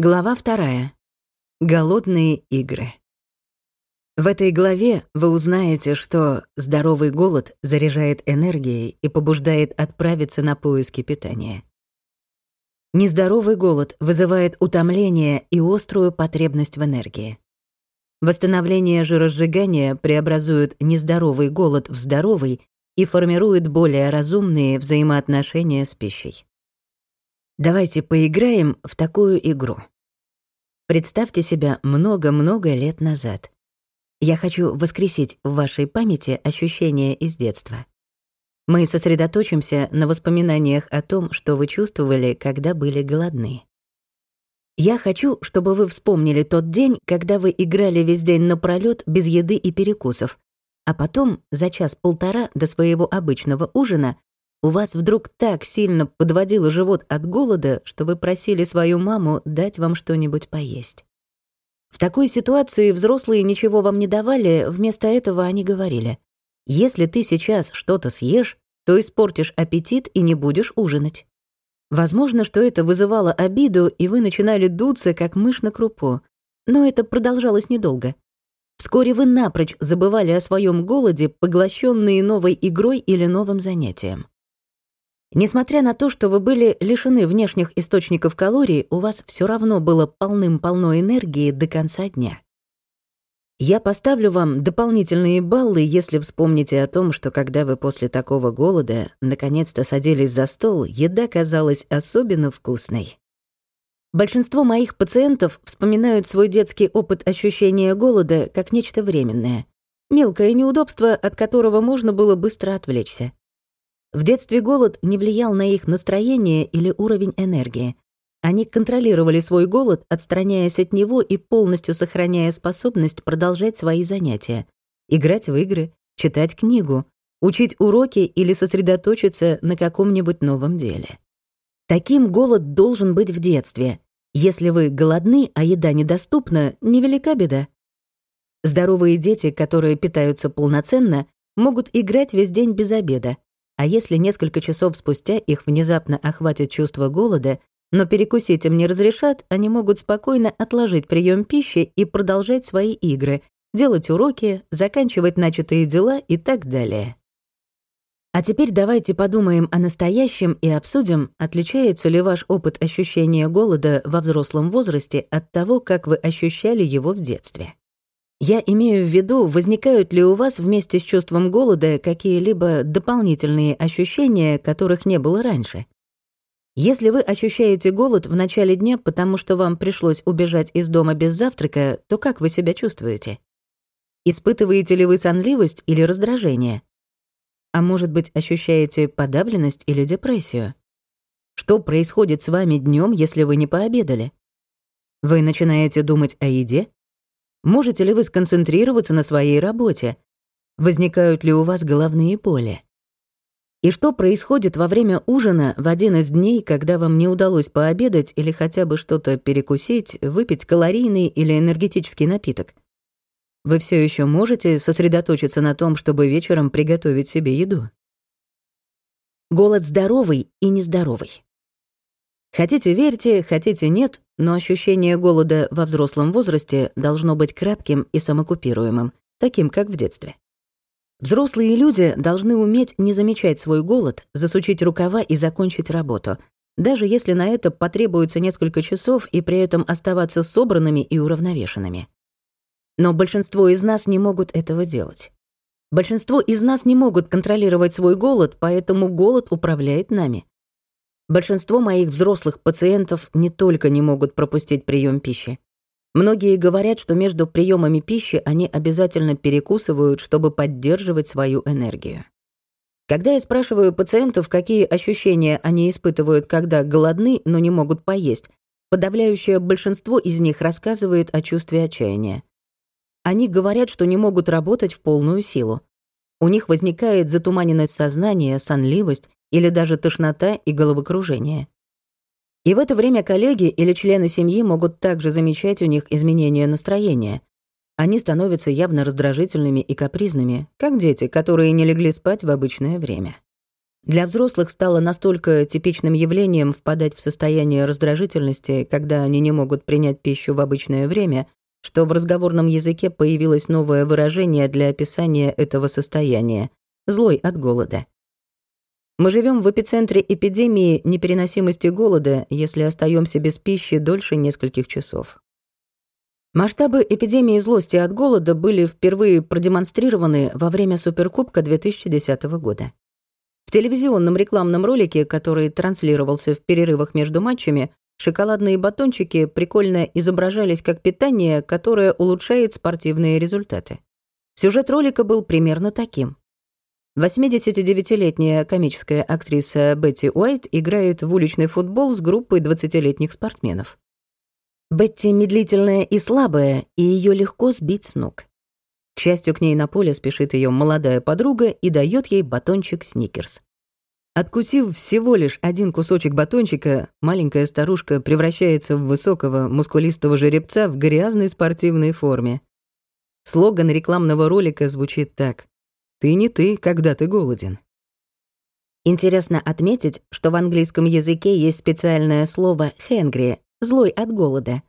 Глава вторая. Голодные игры. В этой главе вы узнаете, что здоровый голод заряжает энергией и побуждает отправиться на поиски питания. Нездоровый голод вызывает утомление и острую потребность в энергии. Восстановление жиросжигания преобразует нездоровый голод в здоровый и формирует более разумные взаимоотношения с пищей. Давайте поиграем в такую игру. Представьте себя много-много лет назад. Я хочу воскресить в вашей памяти ощущения из детства. Мы сосредоточимся на воспоминаниях о том, что вы чувствовали, когда были голодны. Я хочу, чтобы вы вспомнили тот день, когда вы играли весь день напролёт без еды и перекусов, а потом, за час-полтора до своего обычного ужина, у вас вдруг так сильно подводило живот от голода, что вы просили свою маму дать вам что-нибудь поесть. В такой ситуации взрослые ничего вам не давали, вместо этого они говорили, «Если ты сейчас что-то съешь, то испортишь аппетит и не будешь ужинать». Возможно, что это вызывало обиду, и вы начинали дуться, как мышь на крупу. Но это продолжалось недолго. Вскоре вы напрочь забывали о своем голоде, поглощенные новой игрой или новым занятием. Несмотря на то, что вы были лишены внешних источников калорий, у вас все равно было полным-полно энергии до конца дня. Я поставлю вам дополнительные баллы, если вспомните о том, что когда вы после такого голода наконец-то садились за стол, еда казалась особенно вкусной. Большинство моих пациентов вспоминают свой детский опыт ощущения голода как нечто временное, мелкое неудобство, от которого можно было быстро отвлечься. В детстве голод не влиял на их настроение или уровень энергии. Они контролировали свой голод, отстраняясь от него и полностью сохраняя способность продолжать свои занятия. Играть в игры, читать книгу, учить уроки или сосредоточиться на каком-нибудь новом деле. Таким голод должен быть в детстве. Если вы голодны, а еда недоступна, невелика беда. Здоровые дети, которые питаются полноценно, могут играть весь день без обеда, а если несколько часов спустя их внезапно охватит чувство голода, но перекусить им не разрешат, они могут спокойно отложить прием пищи и продолжать свои игры, делать уроки, заканчивать начатые дела и так далее. А теперь давайте подумаем о настоящем и обсудим, отличается ли ваш опыт ощущения голода во взрослом возрасте от того, как вы ощущали его в детстве. Я имею в виду, возникают ли у вас вместе с чувством голода какие-либо дополнительные ощущения, которых не было раньше. Если вы ощущаете голод в начале дня, потому что вам пришлось убежать из дома без завтрака, то как вы себя чувствуете? Испытываете ли вы сонливость или раздражение? А может быть, ощущаете подавленность или депрессию? Что происходит с вами днем, если вы не пообедали? Вы начинаете думать о еде? Можете ли вы сконцентрироваться на своей работе? Возникают ли у вас головные боли? И что происходит во время ужина в один из дней, когда вам не удалось пообедать или хотя бы что-то перекусить, выпить калорийный или энергетический напиток? Вы все еще можете сосредоточиться на том, чтобы вечером приготовить себе еду? Голод здоровый и нездоровый. Хотите верьте, хотите нет, но ощущение голода во взрослом возрасте должно быть кратким и самокупируемым, таким как в детстве. Взрослые люди должны уметь не замечать свой голод, засучить рукава и закончить работу, даже если на это потребуется несколько часов и при этом оставаться собранными и уравновешенными. Но большинство из нас не могут этого делать. Большинство из нас не могут контролировать свой голод, поэтому голод управляет нами. Большинство моих взрослых пациентов не только не могут пропустить прием пищи. Многие говорят, что между приемами пищи они обязательно перекусывают, чтобы поддерживать свою энергию. Когда я спрашиваю пациентов, какие ощущения они испытывают, когда голодны, но не могут поесть, подавляющее большинство из них рассказывает о чувстве отчаяния. Они говорят, что не могут работать в полную силу. У них возникает затуманенность сознания, сонливость или даже тошнота и головокружение. И в это время коллеги или члены семьи могут также замечать у них изменения настроения. Они становятся явно раздражительными и капризными, как дети, которые не легли спать в обычное время. Для взрослых стало настолько типичным явлением впадать в состояние раздражительности, когда они не могут принять пищу в обычное время, что в разговорном языке появилось новое выражение для описания этого состояния — «злой от голода». Мы живем в эпицентре эпидемии непереносимости голода, если остаемся без пищи дольше нескольких часов. Масштабы эпидемии злости от голода были впервые продемонстрированы во время Суперкубка 2010 года. В телевизионном рекламном ролике, который транслировался в перерывах между матчами, шоколадные батончики прикольно изображались как питание, которое улучшает спортивные результаты. Сюжет ролика был примерно таким. 89-летняя комическая актриса Бетти Уайт играет в уличный футбол с группой 20-летних спортсменов. Бетти медлительная и слабая, и ее легко сбить с ног. К счастью, к ней на поле спешит ее молодая подруга и дает ей батончик Сникерс. Откусив всего лишь один кусочек батончика, маленькая старушка превращается в высокого, мускулистого жеребца в грязной спортивной форме. Слоган рекламного ролика звучит так. «Ты не ты, когда ты голоден». Интересно отметить, что в английском языке есть специальное слово «hangry», злой от голода,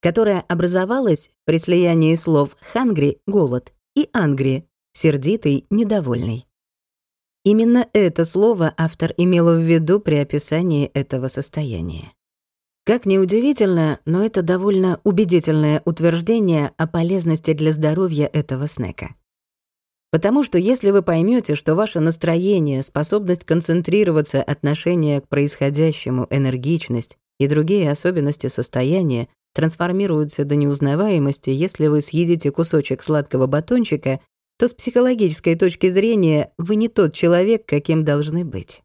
которая образовалась при слиянии слов «hungry» — голод и «angry» — сердитый, недовольный. Именно это слово автор имел в виду при описании этого состояния. Как ни удивительно, но это довольно убедительное утверждение о полезности для здоровья этого снека. Потому что если вы поймете, что ваше настроение, способность концентрироваться, отношение к происходящему, энергичность и другие особенности состояния трансформируются до неузнаваемости, если вы съедите кусочек сладкого батончика, то с психологической точки зрения вы не тот человек, каким должны быть.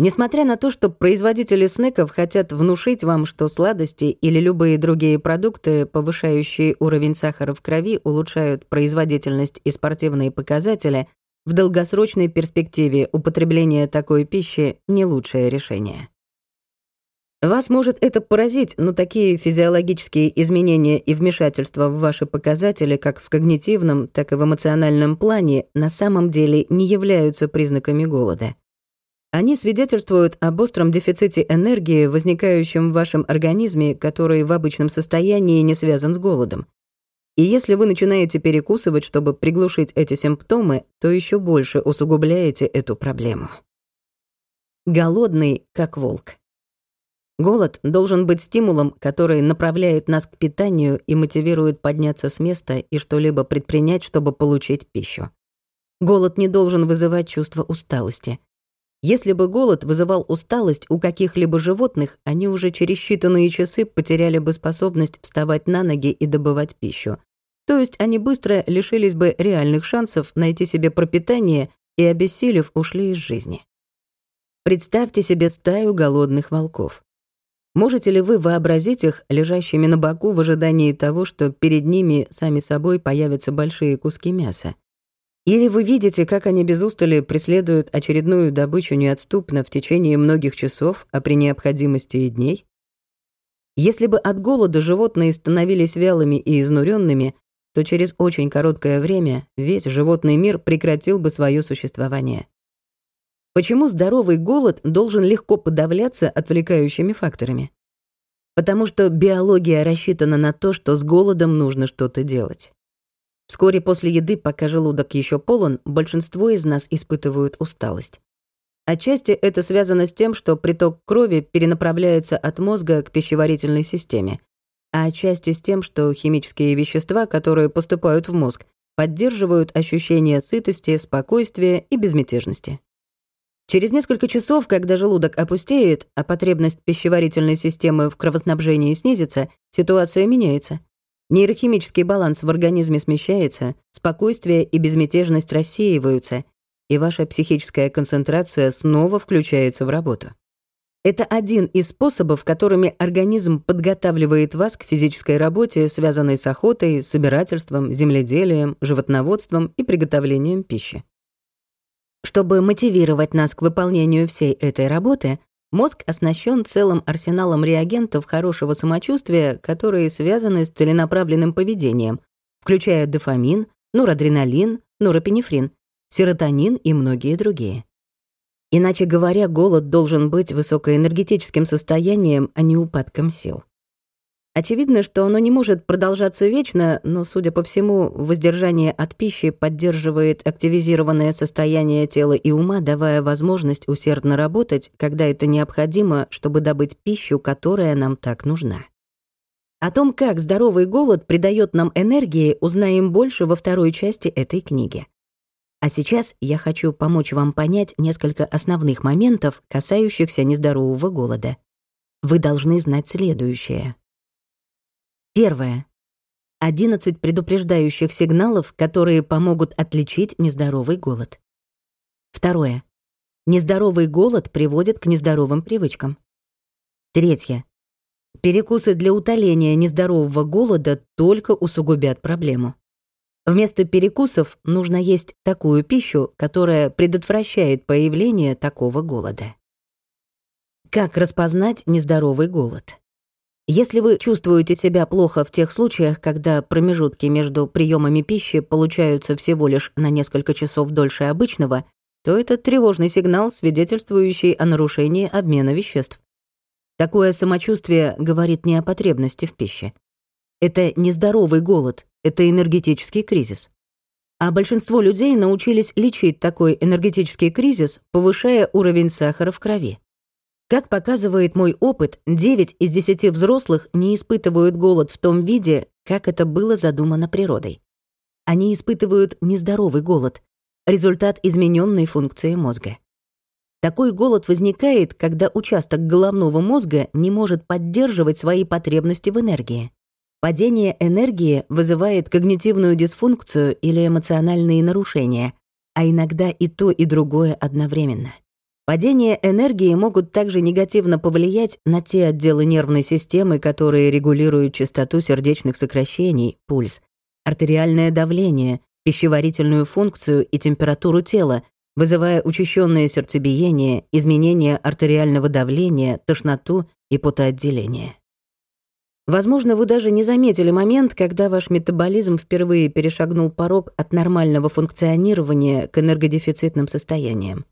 Несмотря на то, что производители снеков хотят внушить вам, что сладости или любые другие продукты, повышающие уровень сахара в крови, улучшают производительность и спортивные показатели, в долгосрочной перспективе употребление такой пищи — не лучшее решение. Вас может это поразить, но такие физиологические изменения и вмешательства в ваши показатели как в когнитивном, так и в эмоциональном плане на самом деле не являются признаками голода. Они свидетельствуют об остром дефиците энергии, возникающем в вашем организме, который в обычном состоянии не связан с голодом. И если вы начинаете перекусывать, чтобы приглушить эти симптомы, то еще больше усугубляете эту проблему. Голодный, как волк. Голод должен быть стимулом, который направляет нас к питанию и мотивирует подняться с места и что-либо предпринять, чтобы получить пищу. Голод не должен вызывать чувство усталости. Если бы голод вызывал усталость у каких-либо животных, они уже через считанные часы потеряли бы способность вставать на ноги и добывать пищу. То есть они быстро лишились бы реальных шансов найти себе пропитание и, обессилев, ушли из жизни. Представьте себе стаю голодных волков. Можете ли вы вообразить их лежащими на боку в ожидании того, что перед ними сами собой появятся большие куски мяса? Или вы видите, как они без устали преследуют очередную добычу неотступно в течение многих часов, а при необходимости и дней? Если бы от голода животные становились вялыми и изнуренными, то через очень короткое время весь животный мир прекратил бы свое существование. Почему здоровый голод должен легко подавляться отвлекающими факторами? Потому что биология рассчитана на то, что с голодом нужно что-то делать. Вскоре после еды, пока желудок еще полон, большинство из нас испытывают усталость. Отчасти это связано с тем, что приток крови перенаправляется от мозга к пищеварительной системе, а отчасти с тем, что химические вещества, которые поступают в мозг, поддерживают ощущение сытости, спокойствия и безмятежности. Через несколько часов, когда желудок опустеет, а потребность пищеварительной системы в кровоснабжении снизится, ситуация меняется. Нейрохимический баланс в организме смещается, спокойствие и безмятежность рассеиваются, и ваша психическая концентрация снова включается в работу. Это один из способов, которыми организм подготавливает вас к физической работе, связанной с охотой, собирательством, земледелием, животноводством и приготовлением пищи. Чтобы мотивировать нас к выполнению всей этой работы, мозг оснащен целым арсеналом реагентов хорошего самочувствия, которые связаны с целенаправленным поведением, включая дофамин, норадреналин, норопинефрин, серотонин и многие другие. Иначе говоря, голод должен быть высокоэнергетическим состоянием, а не упадком сил. Очевидно, что оно не может продолжаться вечно, но, судя по всему, воздержание от пищи поддерживает активизированное состояние тела и ума, давая возможность усердно работать, когда это необходимо, чтобы добыть пищу, которая нам так нужна. О том, как здоровый голод придает нам энергии, узнаем больше во второй части этой книги. А сейчас я хочу помочь вам понять несколько основных моментов, касающихся нездорового голода. Вы должны знать следующее. Первое. 11 предупреждающих сигналов, которые помогут отличить нездоровый голод. Второе. Нездоровый голод приводит к нездоровым привычкам. Третье. Перекусы для утоления нездорового голода только усугубят проблему. Вместо перекусов нужно есть такую пищу, которая предотвращает появление такого голода. Как распознать нездоровый голод? Если вы чувствуете себя плохо в тех случаях, когда промежутки между приемами пищи получаются всего лишь на несколько часов дольше обычного, то это тревожный сигнал, свидетельствующий о нарушении обмена веществ. Такое самочувствие говорит не о потребности в пище. Это нездоровый голод, это энергетический кризис. А большинство людей научились лечить такой энергетический кризис, повышая уровень сахара в крови. Как показывает мой опыт, 9 из 10 взрослых не испытывают голод в том виде, как это было задумано природой. Они испытывают нездоровый голод, результат измененной функции мозга. Такой голод возникает, когда участок головного мозга не может поддерживать свои потребности в энергии. Падение энергии вызывает когнитивную дисфункцию или эмоциональные нарушения, а иногда и то, и другое одновременно. Падение энергии могут также негативно повлиять на те отделы нервной системы, которые регулируют частоту сердечных сокращений, пульс, артериальное давление, пищеварительную функцию и температуру тела, вызывая учащенное сердцебиение, изменение артериального давления, тошноту и потоотделение. Возможно, вы даже не заметили момент, когда ваш метаболизм впервые перешагнул порог от нормального функционирования к энергодефицитным состояниям.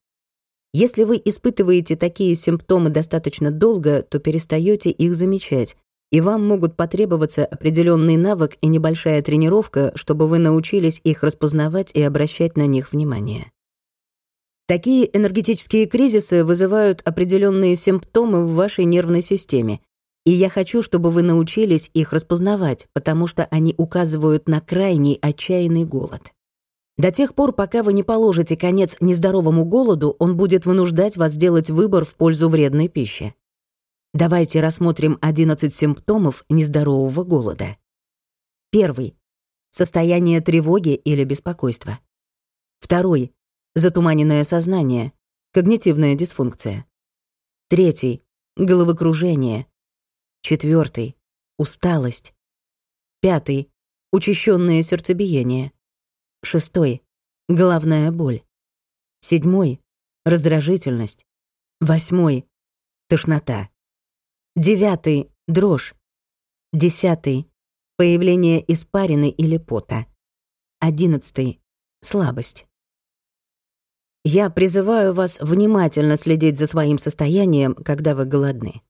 Если вы испытываете такие симптомы достаточно долго, то перестаете их замечать, и вам могут потребоваться определенный навык и небольшая тренировка, чтобы вы научились их распознавать и обращать на них внимание. Такие энергетические кризисы вызывают определенные симптомы в вашей нервной системе, и я хочу, чтобы вы научились их распознавать, потому что они указывают на крайний отчаянный голод. До тех пор, пока вы не положите конец нездоровому голоду, он будет вынуждать вас делать выбор в пользу вредной пищи. Давайте рассмотрим 11 симптомов нездорового голода. Первый — состояние тревоги или беспокойства. Второй — затуманенное сознание, когнитивная дисфункция. Третий — головокружение. Четвертый — усталость. Пятый — учащенное сердцебиение. Шестой — головная боль. Седьмой — раздражительность. Восьмой — тошнота. Девятый — дрожь. Десятый — появление испарины или пота. Одиннадцатый — слабость. Я призываю вас внимательно следить за своим состоянием, когда вы голодны.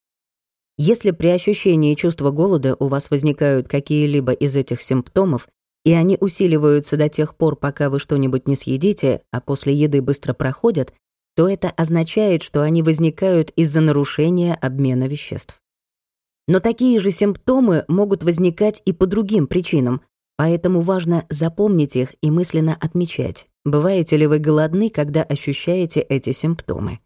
Если при ощущении чувства голода у вас возникают какие-либо из этих симптомов, и они усиливаются до тех пор, пока вы что-нибудь не съедите, а после еды быстро проходят, то это означает, что они возникают из-за нарушения обмена веществ. Но такие же симптомы могут возникать и по другим причинам, поэтому важно запомнить их и мысленно отмечать, бываете ли вы голодны, когда ощущаете эти симптомы.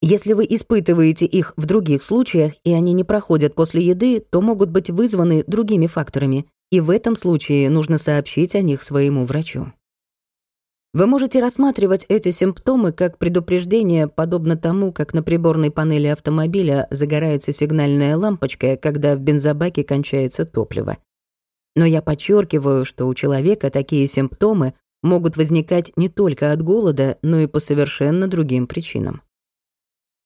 Если вы испытываете их в других случаях, и они не проходят после еды, то могут быть вызваны другими факторами, и в этом случае нужно сообщить о них своему врачу. Вы можете рассматривать эти симптомы как предупреждение, подобно тому, как на приборной панели автомобиля загорается сигнальная лампочка, когда в бензобаке кончается топливо. Но я подчеркиваю, что у человека такие симптомы могут возникать не только от голода, но и по совершенно другим причинам.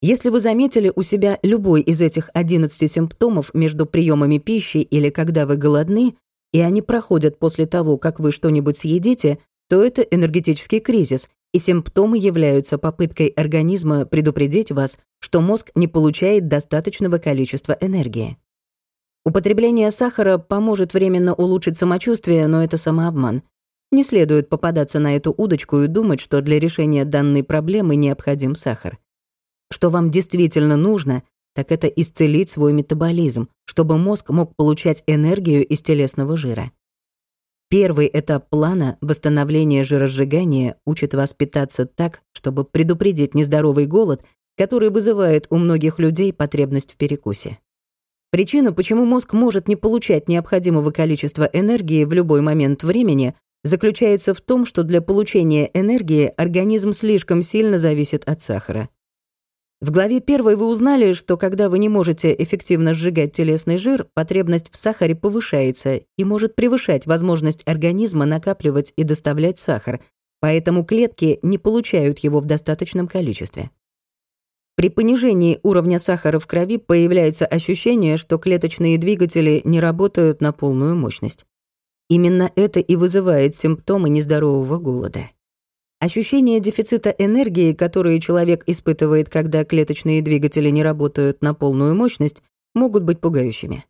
Если вы заметили у себя любой из этих 11 симптомов между приемами пищи или когда вы голодны, и они проходят после того, как вы что-нибудь съедите, то это энергетический кризис, и симптомы являются попыткой организма предупредить вас, что мозг не получает достаточного количества энергии. Употребление сахара поможет временно улучшить самочувствие, но это самообман. Не следует попадаться на эту удочку и думать, что для решения данной проблемы необходим сахар. Что вам действительно нужно, так это исцелить свой метаболизм, чтобы мозг мог получать энергию из телесного жира. Первый этап плана восстановления жиросжигания учит вас питаться так, чтобы предупредить нездоровый голод, который вызывает у многих людей потребность в перекусе. Причина, почему мозг может не получать необходимого количества энергии в любой момент времени, заключается в том, что для получения энергии организм слишком сильно зависит от сахара. В главе первой вы узнали, что когда вы не можете эффективно сжигать телесный жир, потребность в сахаре повышается и может превышать возможность организма накапливать и доставлять сахар, поэтому клетки не получают его в достаточном количестве. При понижении уровня сахара в крови появляется ощущение, что клеточные двигатели не работают на полную мощность. Именно это и вызывает симптомы нездорового голода. Ощущение дефицита энергии, которое человек испытывает, когда клеточные двигатели не работают на полную мощность, могут быть пугающими.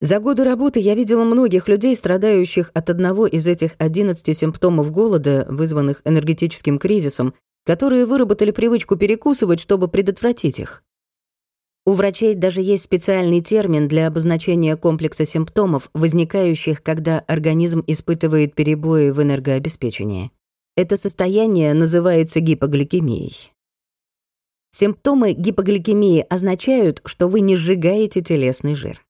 За годы работы я видела многих людей, страдающих от одного из этих 11 симптомов голода, вызванных энергетическим кризисом, которые выработали привычку перекусывать, чтобы предотвратить их. У врачей даже есть специальный термин для обозначения комплекса симптомов, возникающих, когда организм испытывает перебои в энергообеспечении. Это состояние называется гипогликемией. Симптомы гипогликемии означают, что вы не сжигаете телесный жир.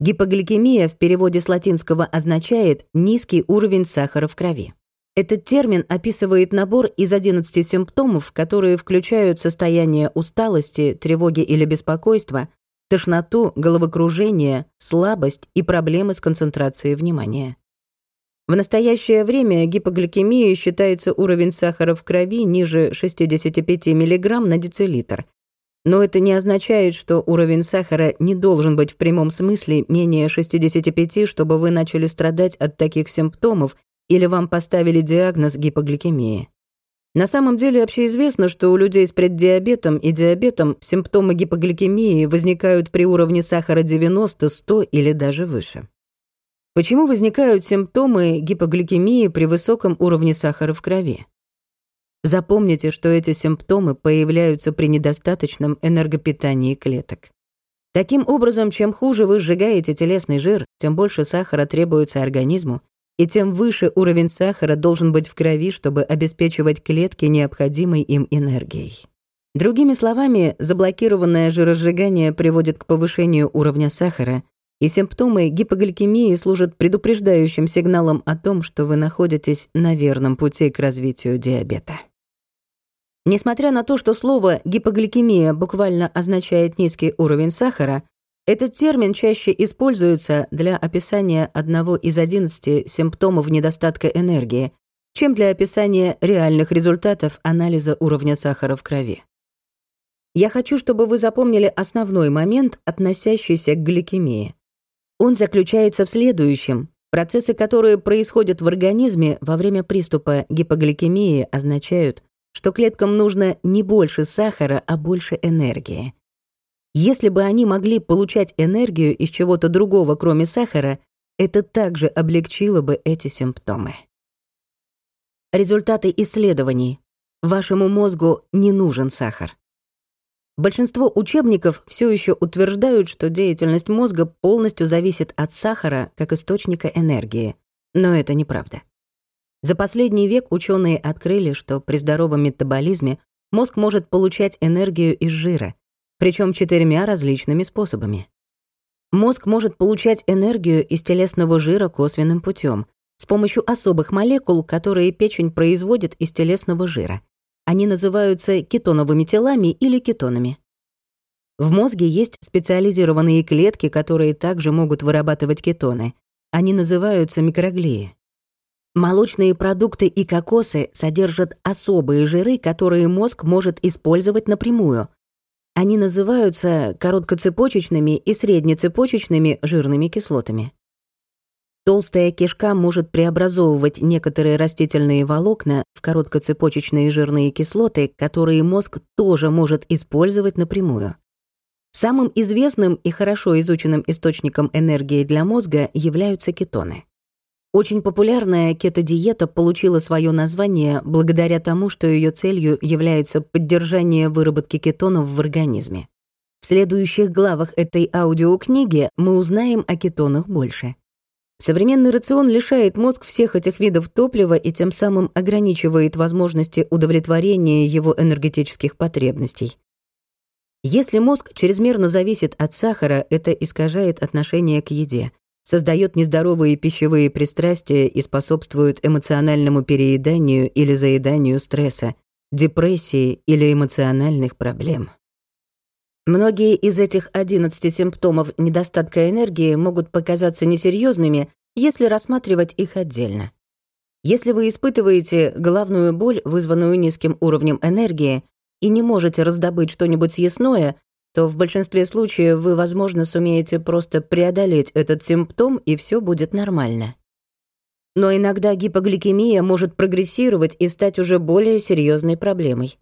Гипогликемия в переводе с латинского означает низкий уровень сахара в крови. Этот термин описывает набор из 11 симптомов, которые включают состояние усталости, тревоги или беспокойства, тошноту, головокружение, слабость и проблемы с концентрацией внимания. В настоящее время гипогликемией считается уровень сахара в крови ниже 65 мг на децилитр. Но это не означает, что уровень сахара не должен быть в прямом смысле менее 65, чтобы вы начали страдать от таких симптомов или вам поставили диагноз гипогликемии. На самом деле общеизвестно, что у людей с преддиабетом и диабетом симптомы гипогликемии возникают при уровне сахара 90, 100 или даже выше. Почему возникают симптомы гипогликемии при высоком уровне сахара в крови? Запомните, что эти симптомы появляются при недостаточном энергопитании клеток. Таким образом, чем хуже вы сжигаете телесный жир, тем больше сахара требуется организму, и тем выше уровень сахара должен быть в крови, чтобы обеспечивать клетки необходимой им энергией. Другими словами, заблокированное жиросжигание приводит к повышению уровня сахара, и симптомы гипогликемии служат предупреждающим сигналом о том, что вы находитесь на верном пути к развитию диабета. Несмотря на то, что слово «гипогликемия» буквально означает низкий уровень сахара, этот термин чаще используется для описания одного из 11 симптомов недостатка энергии, чем для описания реальных результатов анализа уровня сахара в крови. Я хочу, чтобы вы запомнили основной момент, относящийся к гликемии. Он заключается в следующем. Процессы, которые происходят в организме во время приступа гипогликемии, означают, что клеткам нужно не больше сахара, а больше энергии. Если бы они могли получать энергию из чего-то другого, кроме сахара, это также облегчило бы эти симптомы. Результаты исследований. Вашему мозгу не нужен сахар. Большинство учебников все еще утверждают, что деятельность мозга полностью зависит от сахара как источника энергии. Но это неправда. За последний век ученые открыли, что при здоровом метаболизме мозг может получать энергию из жира, причем четырьмя различными способами. Мозг может получать энергию из телесного жира косвенным путем с помощью особых молекул, которые печень производит из телесного жира. Они называются кетоновыми телами или кетонами. В мозге есть специализированные клетки, которые также могут вырабатывать кетоны. Они называются микроглии. Молочные продукты и кокосы содержат особые жиры, которые мозг может использовать напрямую, они называются короткоцепочечными и среднецепочечными жирными кислотами. Толстая кишка может преобразовывать некоторые растительные волокна в короткоцепочечные жирные кислоты, которые мозг тоже может использовать напрямую. Самым известным и хорошо изученным источником энергии для мозга являются кетоны. Очень популярная кето-диета получила свое название благодаря тому, что ее целью является поддержание выработки кетонов в организме. В следующих главах этой аудиокниги мы узнаем о кетонах больше. Современный рацион лишает мозг всех этих видов топлива и тем самым ограничивает возможности удовлетворения его энергетических потребностей. Если мозг чрезмерно зависит от сахара, это искажает отношение к еде, создает нездоровые пищевые пристрастия и способствует эмоциональному перееданию или заеданию стресса, депрессии или эмоциональных проблем. Многие из этих 11 симптомов недостатка энергии могут показаться несерьезными, если рассматривать их отдельно. Если вы испытываете головную боль, вызванную низким уровнем энергии, и не можете раздобыть что-нибудь съестное, то в большинстве случаев вы, возможно, сумеете просто преодолеть этот симптом, и все будет нормально. Но иногда гипогликемия может прогрессировать и стать уже более серьезной проблемой.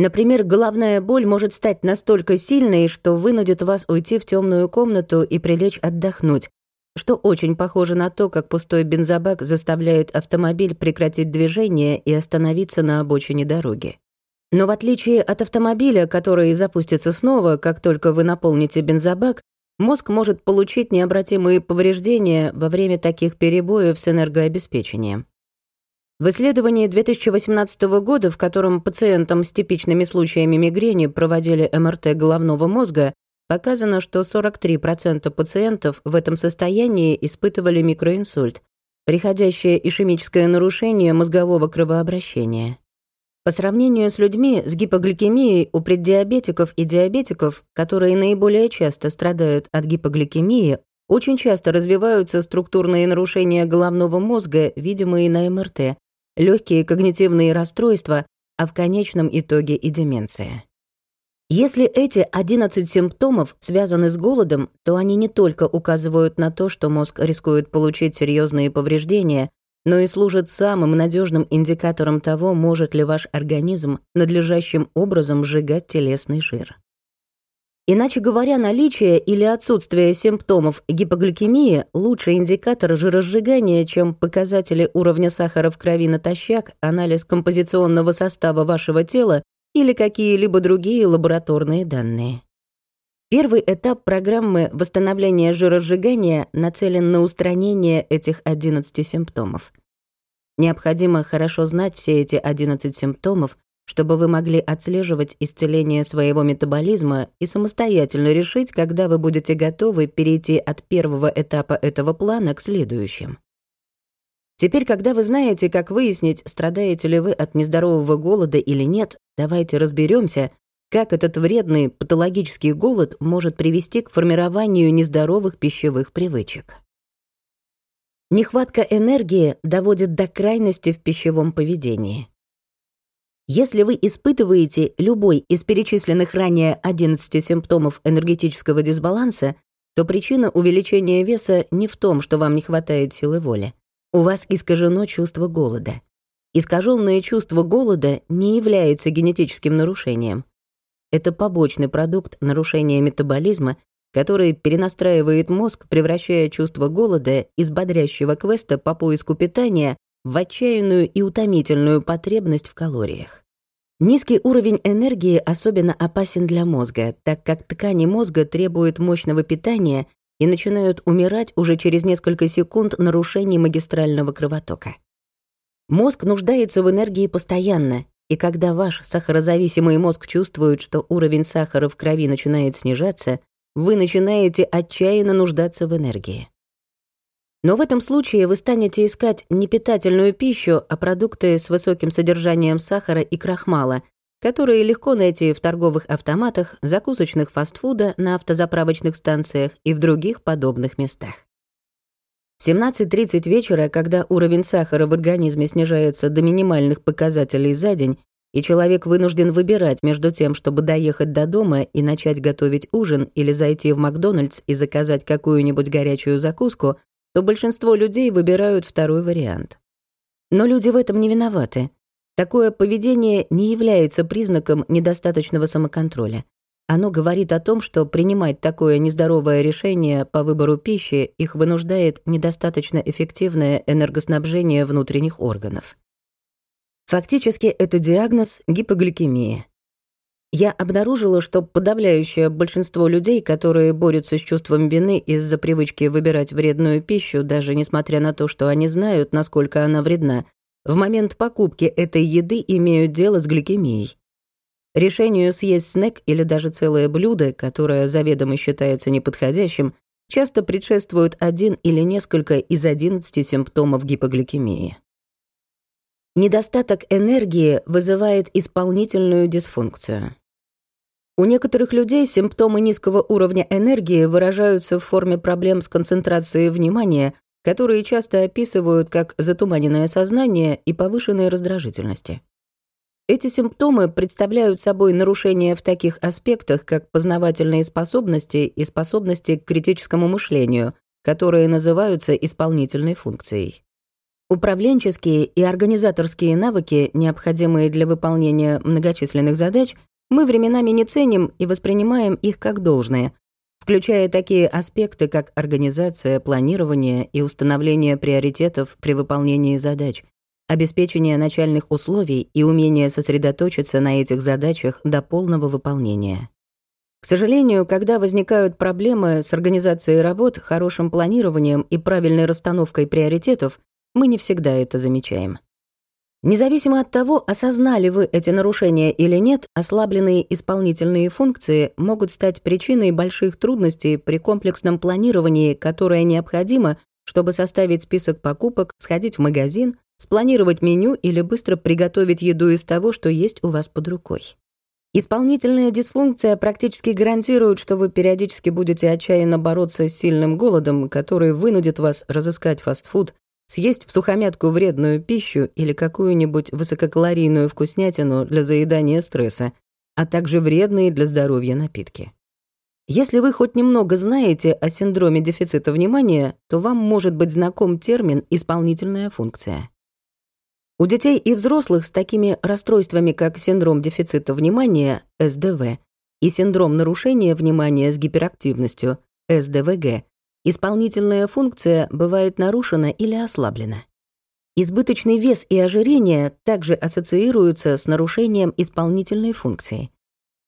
Например, головная боль может стать настолько сильной, что вынудит вас уйти в темную комнату и прилечь отдохнуть, что очень похоже на то, как пустой бензобак заставляет автомобиль прекратить движение и остановиться на обочине дороги. Но в отличие от автомобиля, который запустится снова, как только вы наполните бензобак, мозг может получить необратимые повреждения во время таких перебоев с энергообеспечением. В исследовании 2018 года, в котором пациентам с типичными случаями мигрени проводили МРТ головного мозга, показано, что 43% пациентов в этом состоянии испытывали микроинсульт, приходящее ишемическое нарушение мозгового кровообращения. По сравнению с людьми с гипогликемией у преддиабетиков и диабетиков, которые наиболее часто страдают от гипогликемии, очень часто развиваются структурные нарушения головного мозга, видимые на МРТ, легкие когнитивные расстройства, а в конечном итоге и деменция. Если эти 11 симптомов связаны с голодом, то они не только указывают на то, что мозг рискует получить серьезные повреждения, но и служат самым надежным индикатором того, может ли ваш организм надлежащим образом сжигать телесный жир. Иначе говоря, наличие или отсутствие симптомов гипогликемии – лучший индикатор жиросжигания, чем показатели уровня сахара в крови натощак, анализ композиционного состава вашего тела или какие-либо другие лабораторные данные. Первый этап программы восстановления жиросжигания нацелен на устранение этих 11 симптомов. Необходимо хорошо знать все эти 11 симптомов, чтобы вы могли отслеживать исцеление своего метаболизма и самостоятельно решить, когда вы будете готовы перейти от первого этапа этого плана к следующим. Теперь, когда вы знаете, как выяснить, страдаете ли вы от нездорового голода или нет, давайте разберемся, как этот вредный патологический голод может привести к формированию нездоровых пищевых привычек. Нехватка энергии доводит до крайности в пищевом поведении. Если вы испытываете любой из перечисленных ранее 11 симптомов энергетического дисбаланса, то причина увеличения веса не в том, что вам не хватает силы воли. У вас искажено чувство голода. Искаженное чувство голода не является генетическим нарушением. Это побочный продукт нарушения метаболизма, который перенастраивает мозг, превращая чувство голода из бодрящего квеста по поиску питания в отчаянную и утомительную потребность в калориях. Низкий уровень энергии особенно опасен для мозга, так как ткани мозга требуют мощного питания и начинают умирать уже через несколько секунд нарушений магистрального кровотока. Мозг нуждается в энергии постоянно, и когда ваш сахарозависимый мозг чувствует, что уровень сахара в крови начинает снижаться, вы начинаете отчаянно нуждаться в энергии. Но в этом случае вы станете искать не питательную пищу, а продукты с высоким содержанием сахара и крахмала, которые легко найти в торговых автоматах, закусочных фастфуда, на автозаправочных станциях и в других подобных местах. В 17.30 вечера, когда уровень сахара в организме снижается до минимальных показателей за день, и человек вынужден выбирать между тем, чтобы доехать до дома и начать готовить ужин или зайти в Макдональдс и заказать какую-нибудь горячую закуску, то большинство людей выбирают второй вариант. Но люди в этом не виноваты. Такое поведение не является признаком недостаточного самоконтроля. Оно говорит о том, что принимать такое нездоровое решение по выбору пищи их вынуждает недостаточно эффективное энергоснабжение внутренних органов. Фактически это диагноз гипогликемии. Я обнаружила, что подавляющее большинство людей, которые борются с чувством вины из-за привычки выбирать вредную пищу, даже несмотря на то, что они знают, насколько она вредна, в момент покупки этой еды имеют дело с гликемией. Решению съесть снэк или даже целое блюдо, которое заведомо считается неподходящим, часто предшествуют один или несколько из 11 симптомов гипогликемии. Недостаток энергии вызывает исполнительную дисфункцию. У некоторых людей симптомы низкого уровня энергии выражаются в форме проблем с концентрацией внимания, которые часто описывают как затуманенное сознание и повышенные раздражительности. Эти симптомы представляют собой нарушения в таких аспектах, как познавательные способности и способности к критическому мышлению, которые называются исполнительной функцией. Управленческие и организаторские навыки, необходимые для выполнения многочисленных задач, мы временами не ценим и воспринимаем их как должное, включая такие аспекты, как организация, планирование и установление приоритетов при выполнении задач, обеспечение начальных условий и умение сосредоточиться на этих задачах до полного выполнения. К сожалению, когда возникают проблемы с организацией работ, хорошим планированием и правильной расстановкой приоритетов, мы не всегда это замечаем. Независимо от того, осознали вы эти нарушения или нет, ослабленные исполнительные функции могут стать причиной больших трудностей при комплексном планировании, которое необходимо, чтобы составить список покупок, сходить в магазин, спланировать меню или быстро приготовить еду из того, что есть у вас под рукой. Исполнительная дисфункция практически гарантирует, что вы периодически будете отчаянно бороться с сильным голодом, который вынудит вас разыскать фастфуд, съесть в сухомятку вредную пищу или какую-нибудь высококалорийную вкуснятину для заедания стресса, а также вредные для здоровья напитки. Если вы хоть немного знаете о синдроме дефицита внимания, то вам может быть знаком термин «исполнительная функция». У детей и взрослых с такими расстройствами, как синдром дефицита внимания, СДВ, и синдром нарушения внимания с гиперактивностью, СДВГ, исполнительная функция бывает нарушена или ослаблена. Избыточный вес и ожирение также ассоциируются с нарушением исполнительной функции.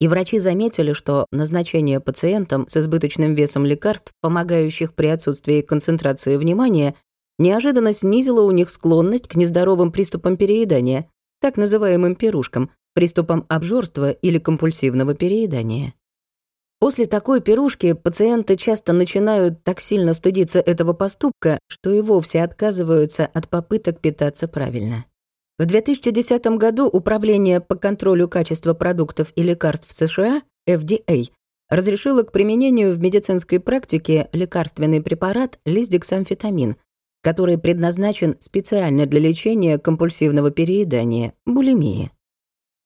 И врачи заметили, что назначение пациентам с избыточным весом лекарств, помогающих при отсутствии концентрации внимания, неожиданно снизила у них склонность к нездоровым приступам переедания, так называемым пирушкам, приступам обжорства или компульсивного переедания. После такой пирушки пациенты часто начинают так сильно стыдиться этого поступка, что и вовсе отказываются от попыток питаться правильно. В 2010 году Управление по контролю качества продуктов и лекарств США, FDA, разрешило к применению в медицинской практике лекарственный препарат лиздексамфетамин, который предназначен специально для лечения компульсивного переедания, булимии.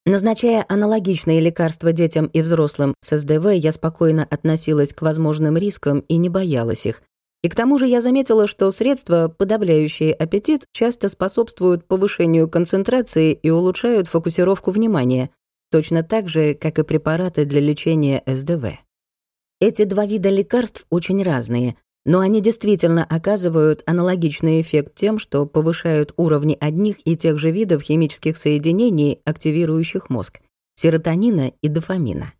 Назначая аналогичные лекарства детям и взрослым с СДВ, я спокойно относилась к возможным рискам и не боялась их. И к тому же я заметила, что средства, подавляющие аппетит, часто способствуют повышению концентрации и улучшают фокусировку внимания, точно так же, как и препараты для лечения СДВ. Эти два вида лекарств очень разные, но они действительно оказывают аналогичный эффект тем, что повышают уровни одних и тех же видов химических соединений, активирующих мозг — серотонина и дофамина.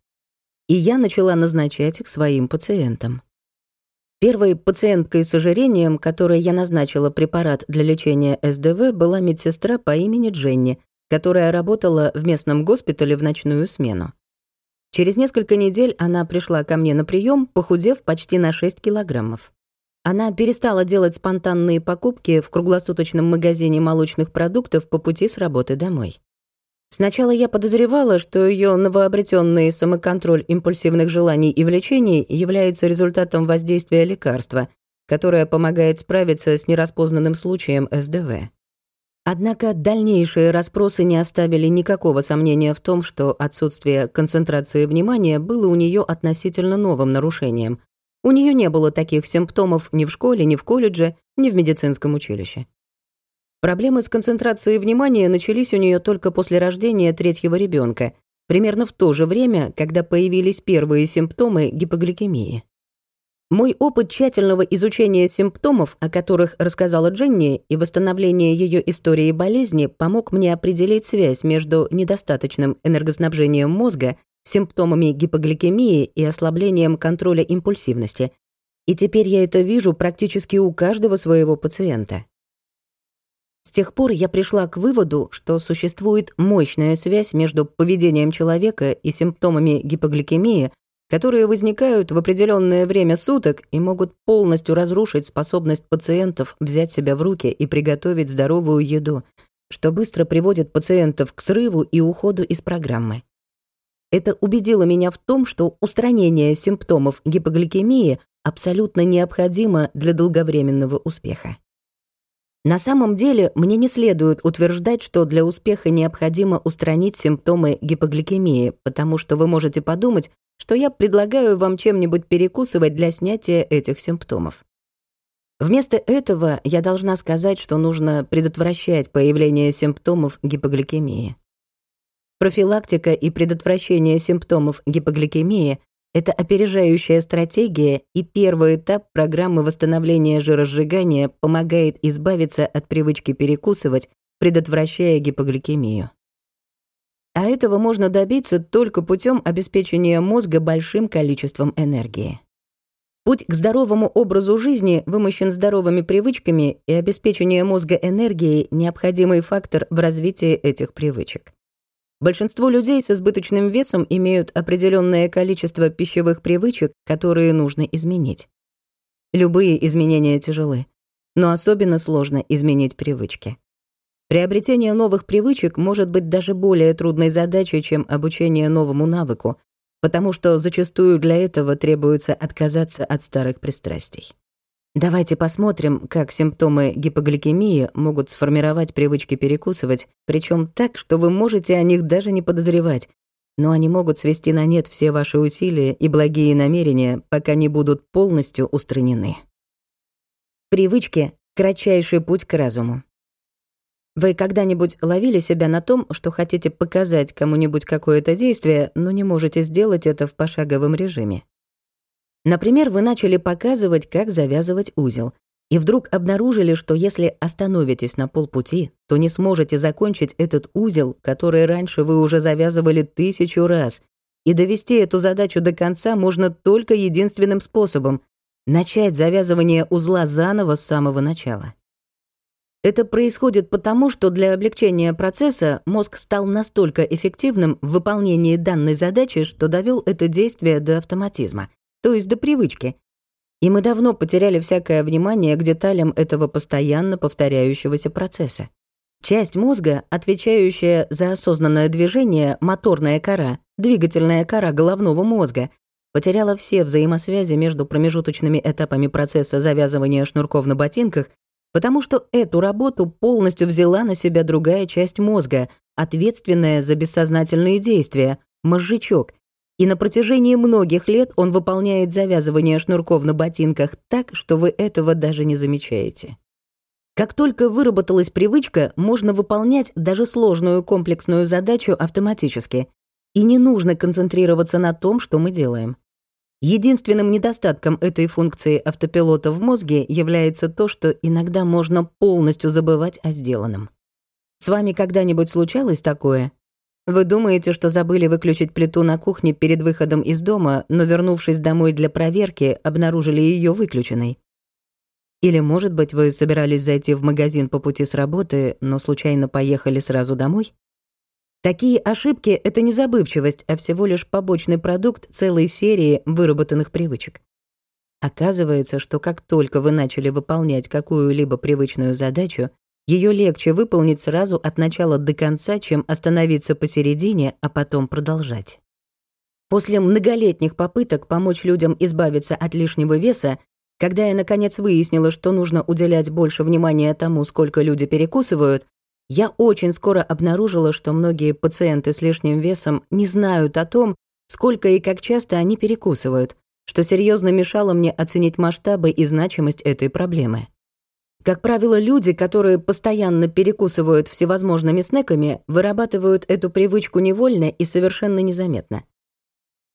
И я начала назначать их своим пациентам. Первой пациенткой с ожирением, которой я назначила препарат для лечения СДВ, была медсестра по имени Дженни, которая работала в местном госпитале в ночную смену. Через несколько недель она пришла ко мне на прием, похудев почти на 6 килограммов. Она перестала делать спонтанные покупки в круглосуточном магазине молочных продуктов по пути с работы домой. Сначала я подозревала, что ее новообретенный самоконтроль импульсивных желаний и влечений является результатом воздействия лекарства, которое помогает справиться с нераспознанным случаем СДВ. Однако дальнейшие расспросы не оставили никакого сомнения в том, что отсутствие концентрации внимания было у нее относительно новым нарушением, У нее не было таких симптомов ни в школе, ни в колледже, ни в медицинском училище. Проблемы с концентрацией внимания начались у нее только после рождения третьего ребенка, примерно в то же время, когда появились первые симптомы гипогликемии. Мой опыт тщательного изучения симптомов, о которых рассказала Дженни, и восстановления ее истории болезни помог мне определить связь между недостаточным энергоснабжением мозга, симптомами гипогликемии и ослаблением контроля импульсивности. И теперь я это вижу практически у каждого своего пациента. С тех пор я пришла к выводу, что существует мощная связь между поведением человека и симптомами гипогликемии, которые возникают в определенное время суток и могут полностью разрушить способность пациентов взять себя в руки и приготовить здоровую еду, что быстро приводит пациентов к срыву и уходу из программы. Это убедило меня в том, что устранение симптомов гипогликемии абсолютно необходимо для долговременного успеха. На самом деле, мне не следует утверждать, что для успеха необходимо устранить симптомы гипогликемии, потому что вы можете подумать, что я предлагаю вам чем-нибудь перекусывать для снятия этих симптомов. Вместо этого я должна сказать, что нужно предотвращать появление симптомов гипогликемии. Профилактика и предотвращение симптомов гипогликемии — это опережающая стратегия, и первый этап программы восстановления жиросжигания помогает избавиться от привычки перекусывать, предотвращая гипогликемию. А этого можно добиться только путем обеспечения мозга большим количеством энергии. Путь к здоровому образу жизни вымощен здоровыми привычками, и обеспечение мозга энергией — необходимый фактор в развитии этих привычек. Большинство людей с избыточным весом имеют определенное количество пищевых привычек, которые нужно изменить. Любые изменения тяжелы, но особенно сложно изменить привычки. Приобретение новых привычек может быть даже более трудной задачей, чем обучение новому навыку, потому что зачастую для этого требуется отказаться от старых пристрастий. Давайте посмотрим, как симптомы гипогликемии могут сформировать привычки перекусывать, причем так, что вы можете о них даже не подозревать, но они могут свести на нет все ваши усилия и благие намерения, пока не будут полностью устранены. Привычки — кратчайший путь к разуму. Вы когда-нибудь ловили себя на том, что хотите показать кому-нибудь какое-то действие, но не можете сделать это в пошаговом режиме? Например, вы начали показывать, как завязывать узел, и вдруг обнаружили, что если остановитесь на полпути, то не сможете закончить этот узел, который раньше вы уже завязывали тысячу раз. И довести эту задачу до конца можно только единственным способом — начать завязывание узла заново с самого начала. Это происходит потому, что для облегчения процесса мозг стал настолько эффективным в выполнении данной задачи, что довел это действие до автоматизма, то есть до привычки. И мы давно потеряли всякое внимание к деталям этого постоянно повторяющегося процесса. Часть мозга, отвечающая за осознанное движение, моторная кора, двигательная кора головного мозга, потеряла все взаимосвязи между промежуточными этапами процесса завязывания шнурков на ботинках потому что эту работу полностью взяла на себя другая часть мозга, ответственная за бессознательные действия, мозжечок. И на протяжении многих лет он выполняет завязывание шнурков на ботинках так, что вы этого даже не замечаете. Как только выработалась привычка, можно выполнять даже сложную комплексную задачу автоматически. И не нужно концентрироваться на том, что мы делаем. Единственным недостатком этой функции автопилота в мозге является то, что иногда можно полностью забывать о сделанном. С вами когда-нибудь случалось такое? Вы думаете, что забыли выключить плиту на кухне перед выходом из дома, но вернувшись домой для проверки, обнаружили ее выключенной? Или, может быть, вы собирались зайти в магазин по пути с работы, но случайно поехали сразу домой? Такие ошибки — это не забывчивость, а всего лишь побочный продукт целой серии выработанных привычек. Оказывается, что как только вы начали выполнять какую-либо привычную задачу, ее легче выполнить сразу от начала до конца, чем остановиться посередине, а потом продолжать. После многолетних попыток помочь людям избавиться от лишнего веса, когда я наконец выяснила, что нужно уделять больше внимания тому, сколько люди перекусывают, я очень скоро обнаружила, что многие пациенты с лишним весом не знают о том, сколько и как часто они перекусывают, что серьезно мешало мне оценить масштабы и значимость этой проблемы. Как правило, люди, которые постоянно перекусывают всевозможными снеками, вырабатывают эту привычку невольно и совершенно незаметно.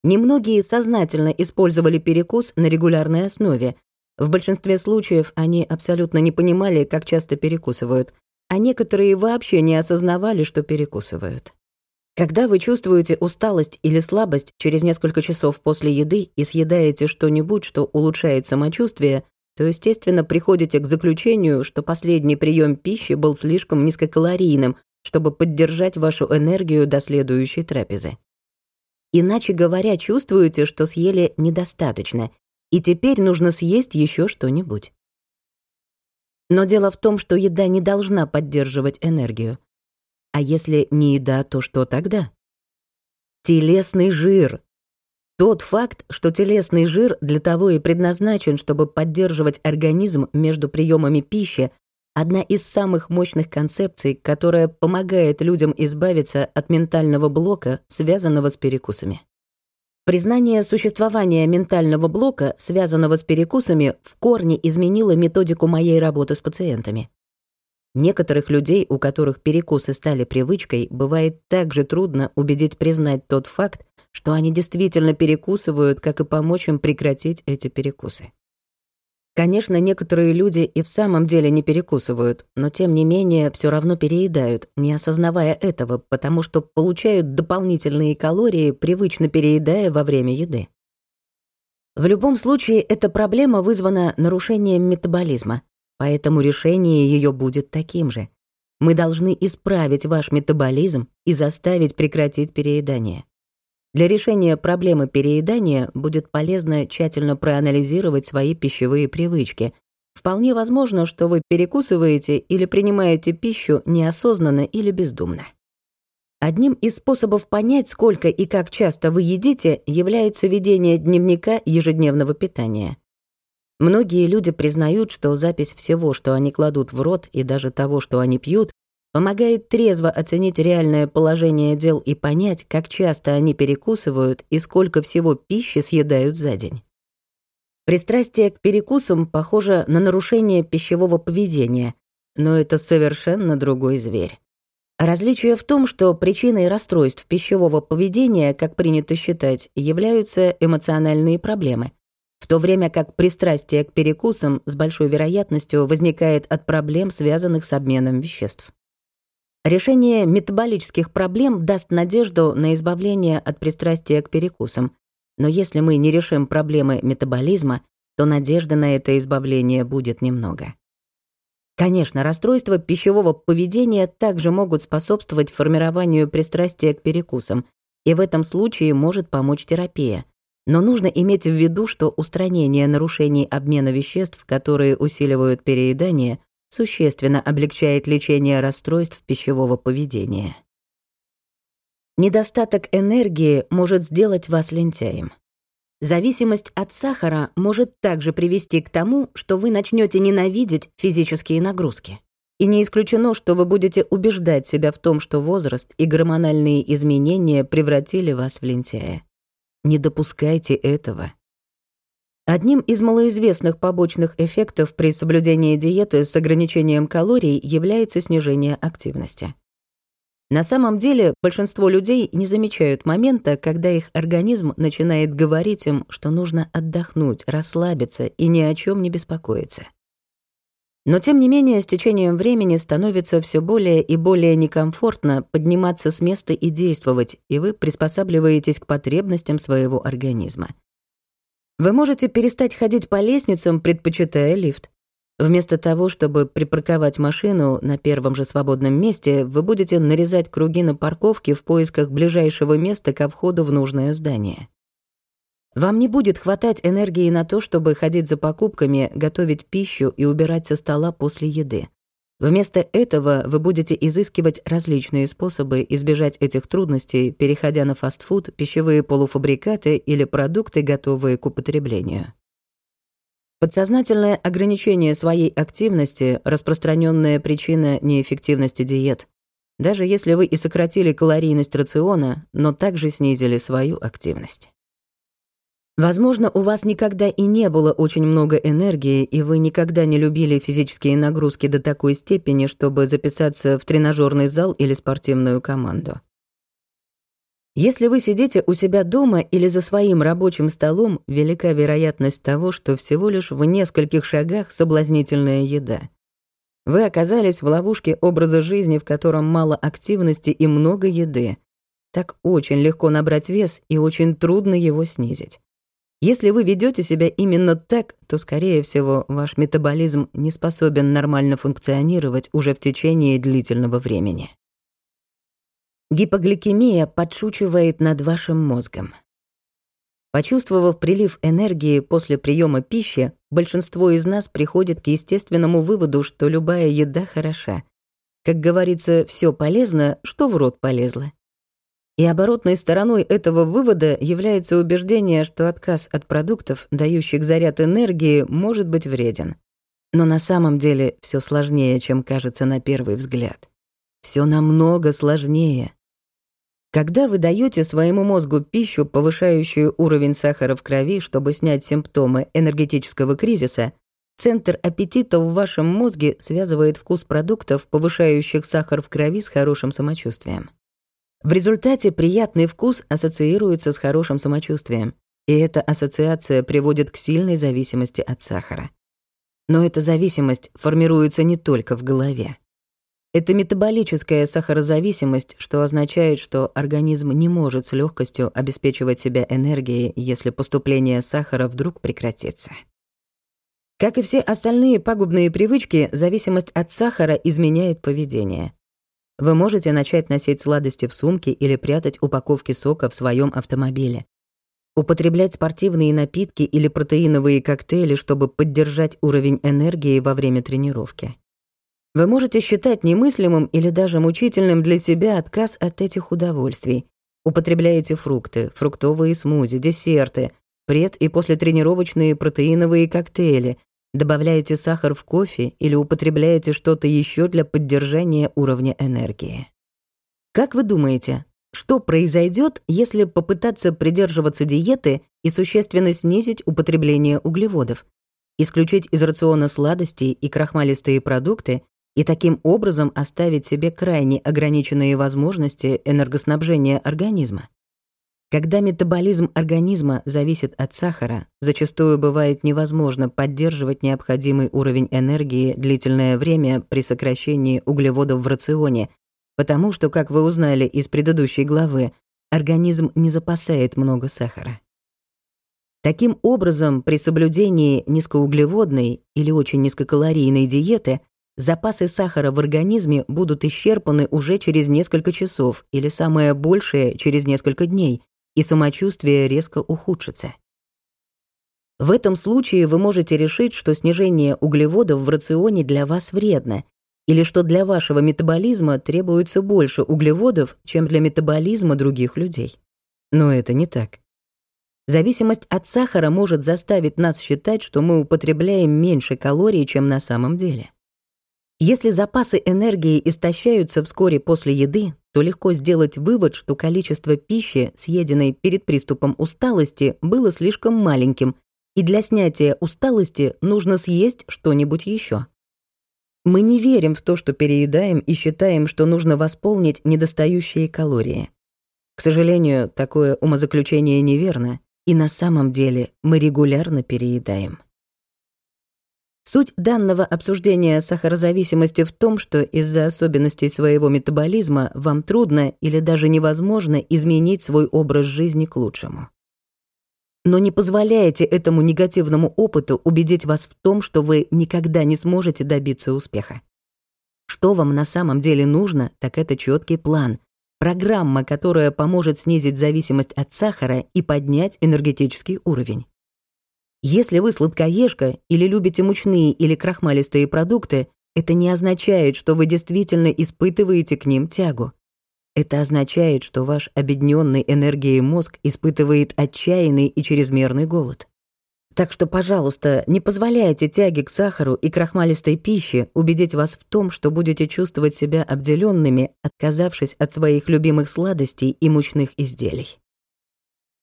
Немногие сознательно использовали перекус на регулярной основе. В большинстве случаев они абсолютно не понимали, как часто перекусывают, а некоторые вообще не осознавали, что перекусывают. Когда вы чувствуете усталость или слабость через несколько часов после еды и съедаете что-нибудь, что улучшает самочувствие, то, естественно, приходите к заключению, что последний прием пищи был слишком низкокалорийным, чтобы поддержать вашу энергию до следующей трапезы. Иначе говоря, чувствуете, что съели недостаточно, и теперь нужно съесть еще что-нибудь. Но дело в том, что еда не должна поддерживать энергию. А если не еда, то что тогда? Телесный жир. Тот факт, что телесный жир для того и предназначен, чтобы поддерживать организм между приемами пищи, одна из самых мощных концепций, которая помогает людям избавиться от ментального блока, связанного с перекусами. Признание существования ментального блока, связанного с перекусами, в корне изменило методику моей работы с пациентами. Некоторых людей, у которых перекусы стали привычкой, бывает также трудно убедить признать тот факт, что они действительно перекусывают, как и помочь им прекратить эти перекусы. Конечно, некоторые люди и в самом деле не перекусывают, но тем не менее все равно переедают, не осознавая этого, потому что получают дополнительные калории, привычно переедая во время еды. В любом случае, эта проблема вызвана нарушением метаболизма, поэтому решение ее будет таким же. Мы должны исправить ваш метаболизм и заставить прекратить переедание. Для решения проблемы переедания будет полезно тщательно проанализировать свои пищевые привычки. Вполне возможно, что вы перекусываете или принимаете пищу неосознанно или бездумно. Одним из способов понять, сколько и как часто вы едите, является ведение дневника ежедневного питания. Многие люди признают, что запись всего, что они кладут в рот, и даже того, что они пьют, помогает трезво оценить реальное положение дел и понять, как часто они перекусывают и сколько всего пищи съедают за день. Пристрастие к перекусам похоже на нарушение пищевого поведения, но это совершенно другой зверь. Различие в том, что причиной расстройств пищевого поведения, как принято считать, являются эмоциональные проблемы, в то время как пристрастие к перекусам с большой вероятностью возникает от проблем, связанных с обменом веществ. Решение метаболических проблем даст надежду на избавление от пристрастия к перекусам. Но если мы не решим проблемы метаболизма, то надежды на это избавление будет немного. Конечно, расстройства пищевого поведения также могут способствовать формированию пристрастия к перекусам, и в этом случае может помочь терапия. Но нужно иметь в виду, что устранение нарушений обмена веществ, которые усиливают переедание, существенно облегчает лечение расстройств пищевого поведения. Недостаток энергии может сделать вас лентяем. Зависимость от сахара может также привести к тому, что вы начнете ненавидеть физические нагрузки. И не исключено, что вы будете убеждать себя в том, что возраст и гормональные изменения превратили вас в лентяя. Не допускайте этого. Одним из малоизвестных побочных эффектов при соблюдении диеты с ограничением калорий является снижение активности. На самом деле, большинство людей не замечают момента, когда их организм начинает говорить им, что нужно отдохнуть, расслабиться и ни о чем не беспокоиться. Но тем не менее, с течением времени становится все более и более некомфортно подниматься с места и действовать, и вы приспосабливаетесь к потребностям своего организма. Вы можете перестать ходить по лестницам, предпочитая лифт. Вместо того, чтобы припарковать машину на первом же свободном месте, вы будете нарезать круги на парковке в поисках ближайшего места ко входу в нужное здание. Вам не будет хватать энергии на то, чтобы ходить за покупками, готовить пищу и убирать со стола после еды. Вместо этого вы будете изыскивать различные способы избежать этих трудностей, переходя на фастфуд, пищевые полуфабрикаты или продукты, готовые к употреблению. Подсознательное ограничение своей активности — распространенная причина неэффективности диет. Даже если вы и сократили калорийность рациона, но также снизили свою активность. Возможно, у вас никогда и не было очень много энергии, и вы никогда не любили физические нагрузки до такой степени, чтобы записаться в тренажерный зал или спортивную команду. Если вы сидите у себя дома или за своим рабочим столом, велика вероятность того, что всего лишь в нескольких шагах соблазнительная еда. Вы оказались в ловушке образа жизни, в котором мало активности и много еды. Так очень легко набрать вес и очень трудно его снизить. Если вы ведете себя именно так, то, скорее всего, ваш метаболизм не способен нормально функционировать уже в течение длительного времени. Гипогликемия подшучивает над вашим мозгом. Почувствовав прилив энергии после приема пищи, большинство из нас приходит к естественному выводу, что любая еда хороша. Как говорится, все полезно, что в рот полезло. И оборотной стороной этого вывода является убеждение, что отказ от продуктов, дающих заряд энергии, может быть вреден. Но на самом деле все сложнее, чем кажется на первый взгляд. Все намного сложнее. Когда вы даете своему мозгу пищу, повышающую уровень сахара в крови, чтобы снять симптомы энергетического кризиса, центр аппетита в вашем мозге связывает вкус продуктов, повышающих сахар в крови, с хорошим самочувствием. В результате приятный вкус ассоциируется с хорошим самочувствием, и эта ассоциация приводит к сильной зависимости от сахара. Но эта зависимость формируется не только в голове. Это метаболическая сахарозависимость, что означает, что организм не может с легкостью обеспечивать себя энергией, если поступление сахара вдруг прекратится. Как и все остальные пагубные привычки, зависимость от сахара изменяет поведение. Вы можете начать носить сладости в сумке или прятать упаковки сока в своем автомобиле. Употреблять спортивные напитки или протеиновые коктейли, чтобы поддержать уровень энергии во время тренировки. Вы можете считать немыслимым или даже мучительным для себя отказ от этих удовольствий. Употребляете фрукты, фруктовые смузи, десерты, пред- и послетренировочные протеиновые коктейли, Добавляете сахар в кофе или употребляете что-то еще для поддержания уровня энергии. Как вы думаете, что произойдет, если попытаться придерживаться диеты и существенно снизить употребление углеводов, исключить из рациона сладости и крахмалистые продукты и таким образом оставить себе крайне ограниченные возможности энергоснабжения организма? Когда метаболизм организма зависит от сахара, зачастую бывает невозможно поддерживать необходимый уровень энергии длительное время при сокращении углеводов в рационе, потому что, как вы узнали из предыдущей главы, организм не запасает много сахара. Таким образом, при соблюдении низкоуглеводной или очень низкокалорийной диеты запасы сахара в организме будут исчерпаны уже через несколько часов или самое большее через несколько дней, и самочувствие резко ухудшится. В этом случае вы можете решить, что снижение углеводов в рационе для вас вредно, или что для вашего метаболизма требуется больше углеводов, чем для метаболизма других людей. Но это не так. Зависимость от сахара может заставить нас считать, что мы употребляем меньше калорий, чем на самом деле. Если запасы энергии истощаются вскоре после еды, то легко сделать вывод, что количество пищи, съеденной перед приступом усталости, было слишком маленьким, и для снятия усталости нужно съесть что-нибудь еще. Мы не верим в то, что переедаем, и считаем, что нужно восполнить недостающие калории. К сожалению, такое умозаключение неверно, и на самом деле мы регулярно переедаем. Суть данного обсуждения сахарозависимости в том, что из-за особенностей своего метаболизма вам трудно или даже невозможно изменить свой образ жизни к лучшему. Но не позволяйте этому негативному опыту убедить вас в том, что вы никогда не сможете добиться успеха. Что вам на самом деле нужно, так это четкий план, программа, которая поможет снизить зависимость от сахара и поднять энергетический уровень. Если вы сладкоежка или любите мучные или крахмалистые продукты, это не означает, что вы действительно испытываете к ним тягу. Это означает, что ваш обедненный энергией мозг испытывает отчаянный и чрезмерный голод. Так что, пожалуйста, не позволяйте тяге к сахару и крахмалистой пище убедить вас в том, что будете чувствовать себя обделенными, отказавшись от своих любимых сладостей и мучных изделий.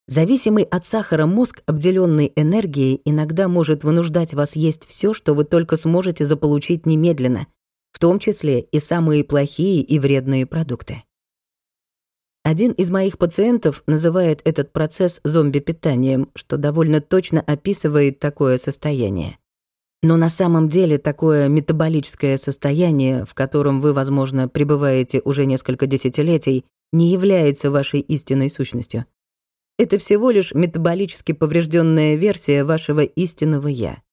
Зависимый от сахара мозг, обделенный энергией, иногда может вынуждать вас есть все, что вы только сможете заполучить немедленно, в том числе и самые плохие и вредные продукты. Один из моих пациентов называет этот процесс зомби-питанием, что довольно точно описывает такое состояние. Но на самом деле такое метаболическое состояние, в котором вы, возможно, пребываете уже несколько десятилетий, не является вашей истинной сущностью. Это всего лишь метаболически поврежденная версия вашего истинного «я».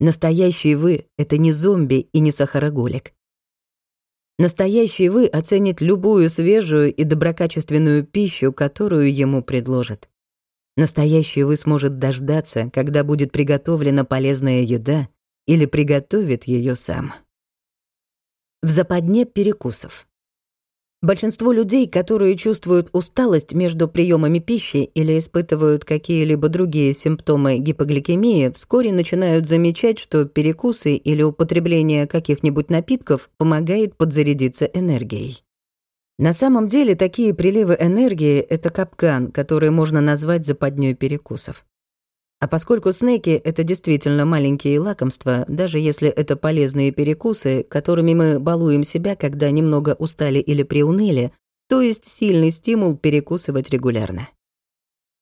Настоящий вы — это не зомби и не сахароголик. Настоящий вы оценит любую свежую и доброкачественную пищу, которую ему предложат. Настоящий вы сможет дождаться, когда будет приготовлена полезная еда или приготовит ее сам. В западне перекусов. Большинство людей, которые чувствуют усталость между приемами пищи или испытывают какие-либо другие симптомы гипогликемии, вскоре начинают замечать, что перекусы или употребление каких-нибудь напитков помогает подзарядиться энергией. На самом деле такие приливы энергии — это капкан, который можно назвать западнёй перекусов. А поскольку снеки — это действительно маленькие лакомства, даже если это полезные перекусы, которыми мы балуем себя, когда немного устали или приуныли, то есть сильный стимул перекусывать регулярно.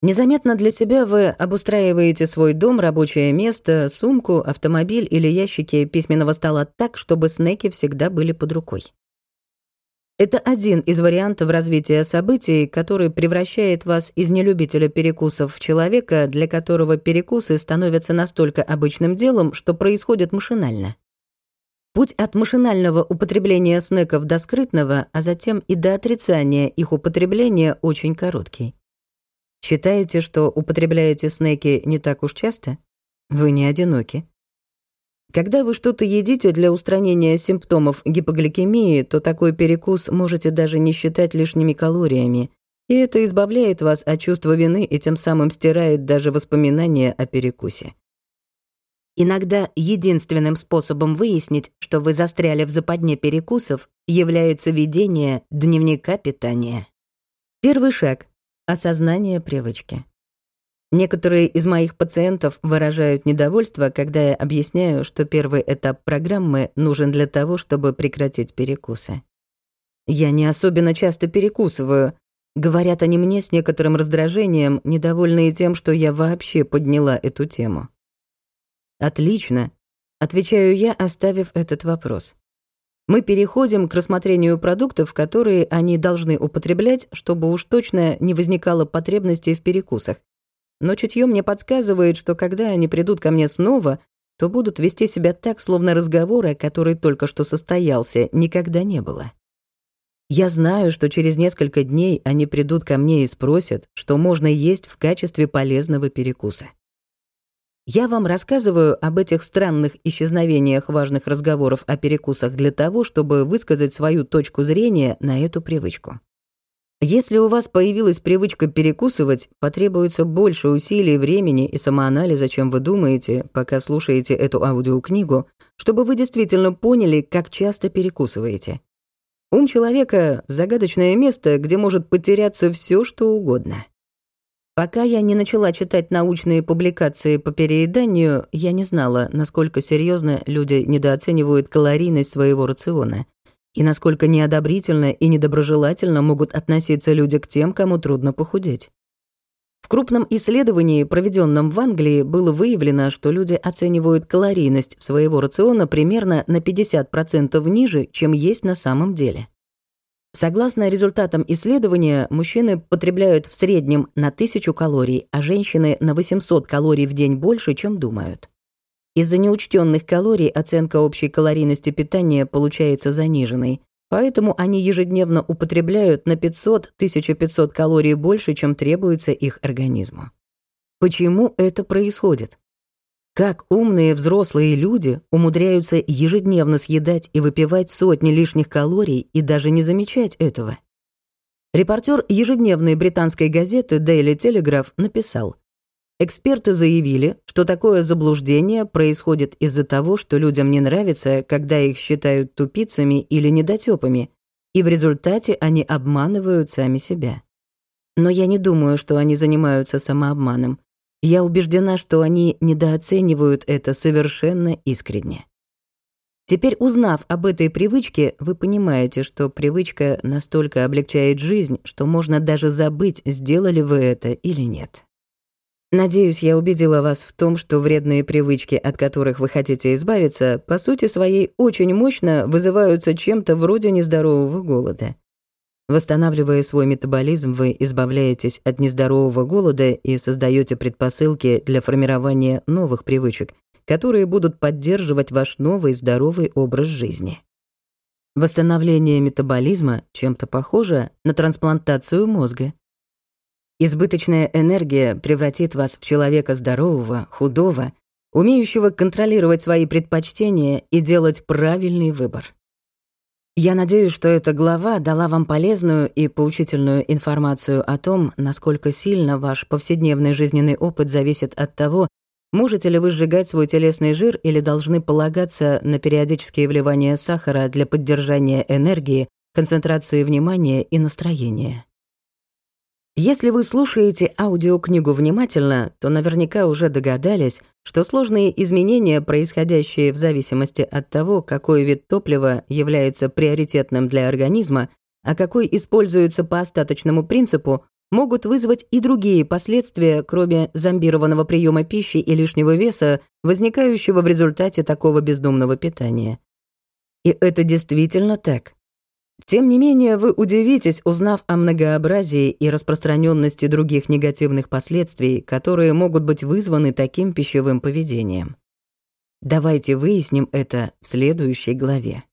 Незаметно для себя вы обустраиваете свой дом, рабочее место, сумку, автомобиль или ящики письменного стола так, чтобы снеки всегда были под рукой. Это один из вариантов развития событий, который превращает вас из нелюбителя перекусов в человека, для которого перекусы становятся настолько обычным делом, что происходит машинально. Путь от машинального употребления снеков до скрытного, а затем и до отрицания их употребления очень короткий. Считаете, что употребляете снеки не так уж часто? Вы не одиноки. Когда вы что-то едите для устранения симптомов гипогликемии, то такой перекус можете даже не считать лишними калориями, и это избавляет вас от чувства вины и тем самым стирает даже воспоминания о перекусе. Иногда единственным способом выяснить, что вы застряли в западне перекусов, является ведение дневника питания. Первый шаг — осознание привычки. Некоторые из моих пациентов выражают недовольство, когда я объясняю, что первый этап программы нужен для того, чтобы прекратить перекусы. Я не особенно часто перекусываю. Говорят они мне с некоторым раздражением, недовольные тем, что я вообще подняла эту тему. Отлично, отвечаю я, оставив этот вопрос. Мы переходим к рассмотрению продуктов, которые они должны употреблять, чтобы уж точно не возникало потребности в перекусах, но чутье мне подсказывает, что когда они придут ко мне снова, то будут вести себя так, словно разговора, который только что состоялся, никогда не было. Я знаю, что через несколько дней они придут ко мне и спросят, что можно есть в качестве полезного перекуса. Я вам рассказываю об этих странных исчезновениях важных разговоров о перекусах для того, чтобы высказать свою точку зрения на эту привычку. Если у вас появилась привычка перекусывать, потребуется больше усилий, времени и самоанализа, чем вы думаете, пока слушаете эту аудиокнигу, чтобы вы действительно поняли, как часто перекусываете. Ум человека — загадочное место, где может потеряться все, что угодно. Пока я не начала читать научные публикации по перееданию, я не знала, насколько серьезно люди недооценивают калорийность своего рациона и насколько неодобрительно и недоброжелательно могут относиться люди к тем, кому трудно похудеть. В крупном исследовании, проведенном в Англии, было выявлено, что люди оценивают калорийность своего рациона примерно на 50% ниже, чем есть на самом деле. Согласно результатам исследования, мужчины потребляют в среднем на 1000 калорий, а женщины на 800 калорий в день больше, чем думают. Из-за неучтенных калорий оценка общей калорийности питания получается заниженной, поэтому они ежедневно употребляют на 500-1500 калорий больше, чем требуется их организму. Почему это происходит? Как умные взрослые люди умудряются ежедневно съедать и выпивать сотни лишних калорий и даже не замечать этого? Репортер ежедневной британской газеты Daily Telegraph написал, Эксперты заявили, что такое заблуждение происходит из-за того, что людям не нравится, когда их считают тупицами или недотёпами, и в результате они обманывают сами себя. Но я не думаю, что они занимаются самообманом. Я убеждена, что они недооценивают это совершенно искренне. Теперь, узнав об этой привычке, вы понимаете, что привычка настолько облегчает жизнь, что можно даже забыть, сделали вы это или нет. Надеюсь, я убедила вас в том, что вредные привычки, от которых вы хотите избавиться, по сути своей очень мощно вызываются чем-то вроде нездорового голода. Восстанавливая свой метаболизм, вы избавляетесь от нездорового голода и создаете предпосылки для формирования новых привычек, которые будут поддерживать ваш новый здоровый образ жизни. Восстановление метаболизма чем-то похоже на трансплантацию мозга. Избыточная энергия превратит вас в человека здорового, худого, умеющего контролировать свои предпочтения и делать правильный выбор. Я надеюсь, что эта глава дала вам полезную и поучительную информацию о том, насколько сильно ваш повседневный жизненный опыт зависит от того, можете ли вы сжигать свой телесный жир или должны полагаться на периодические вливания сахара для поддержания энергии, концентрации внимания и настроения. Если вы слушаете аудиокнигу внимательно, то наверняка уже догадались, что сложные изменения, происходящие в зависимости от того, какой вид топлива является приоритетным для организма, а какой используется по остаточному принципу, могут вызвать и другие последствия, кроме зомбированного приема пищи и лишнего веса, возникающего в результате такого бездумного питания. И это действительно так. Тем не менее, вы удивитесь, узнав о многообразии и распространенности других негативных последствий, которые могут быть вызваны таким пищевым поведением. Давайте выясним это в следующей главе.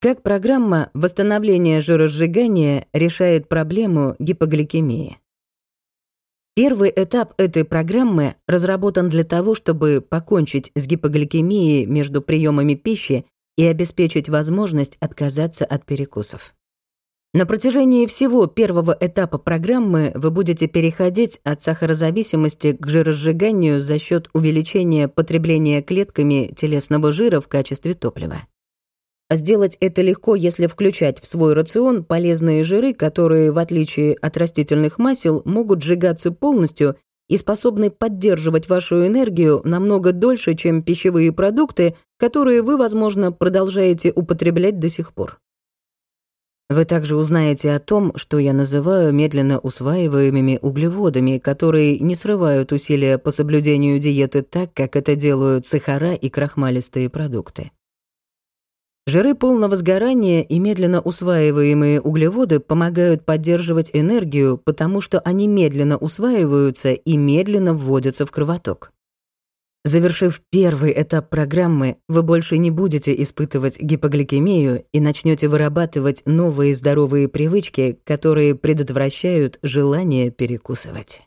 Как программа восстановления жиросжигания решает проблему гипогликемии? Первый этап этой программы разработан для того, чтобы покончить с гипогликемией между приемами пищи и обеспечить возможность отказаться от перекусов. На протяжении всего первого этапа программы вы будете переходить от сахарозависимости к жиросжиганию за счет увеличения потребления клетками телесного жира в качестве топлива. Сделать это легко, если включать в свой рацион полезные жиры, которые, в отличие от растительных масел, могут сжигаться полностью и способны поддерживать вашу энергию намного дольше, чем пищевые продукты, которые вы, возможно, продолжаете употреблять до сих пор. Вы также узнаете о том, что я называю медленно усваиваемыми углеводами, которые не срывают усилия по соблюдению диеты так, как это делают сахара и крахмалистые продукты. Жиры полного сгорания и медленно усваиваемые углеводы помогают поддерживать энергию, потому что они медленно усваиваются и медленно вводятся в кровоток. Завершив первый этап программы, вы больше не будете испытывать гипогликемию и начнете вырабатывать новые здоровые привычки, которые предотвращают желание перекусывать.